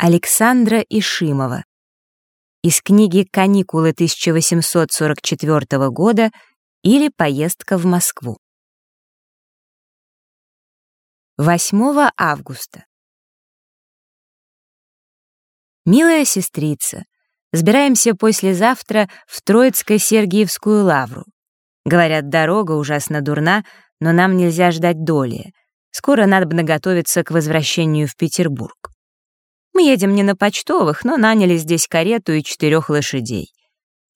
Александра Ишимова. Из книги «Каникулы 1844 года» или «Поездка в Москву». 8 августа. Милая сестрица, сбираемся послезавтра в Троицко-Сергиевскую лавру. Говорят, дорога ужасно дурна, но нам нельзя ждать доли. Скоро надо бы наготовиться к возвращению в Петербург. Мы едем не на почтовых, но наняли здесь карету и четырех лошадей.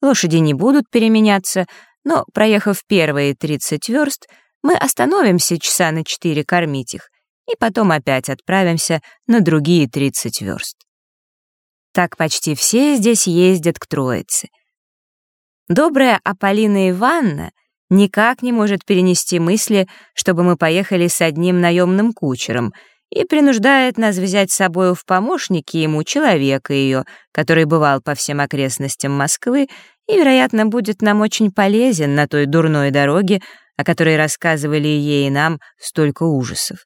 Лошади не будут переменяться, но, проехав первые 30 верст, мы остановимся часа на четыре кормить их, и потом опять отправимся на другие 30 верст. Так почти все здесь ездят к Троице. Добрая Аполлина Ивановна никак не может перенести мысли, чтобы мы поехали с одним наемным кучером — и принуждает нас взять с собою в помощники ему человека ее, который бывал по всем окрестностям Москвы и, вероятно, будет нам очень полезен на той дурной дороге, о которой рассказывали ей и нам столько ужасов.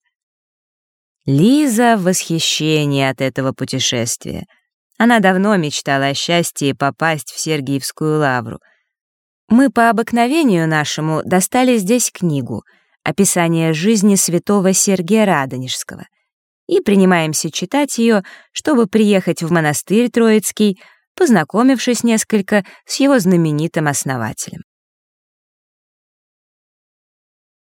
Лиза в восхищении от этого путешествия. Она давно мечтала о счастье попасть в Сергиевскую лавру. Мы по обыкновению нашему достали здесь книгу — описание жизни святого Сергия Радонежского и принимаемся читать ее, чтобы приехать в монастырь Троицкий, познакомившись несколько с его знаменитым основателем.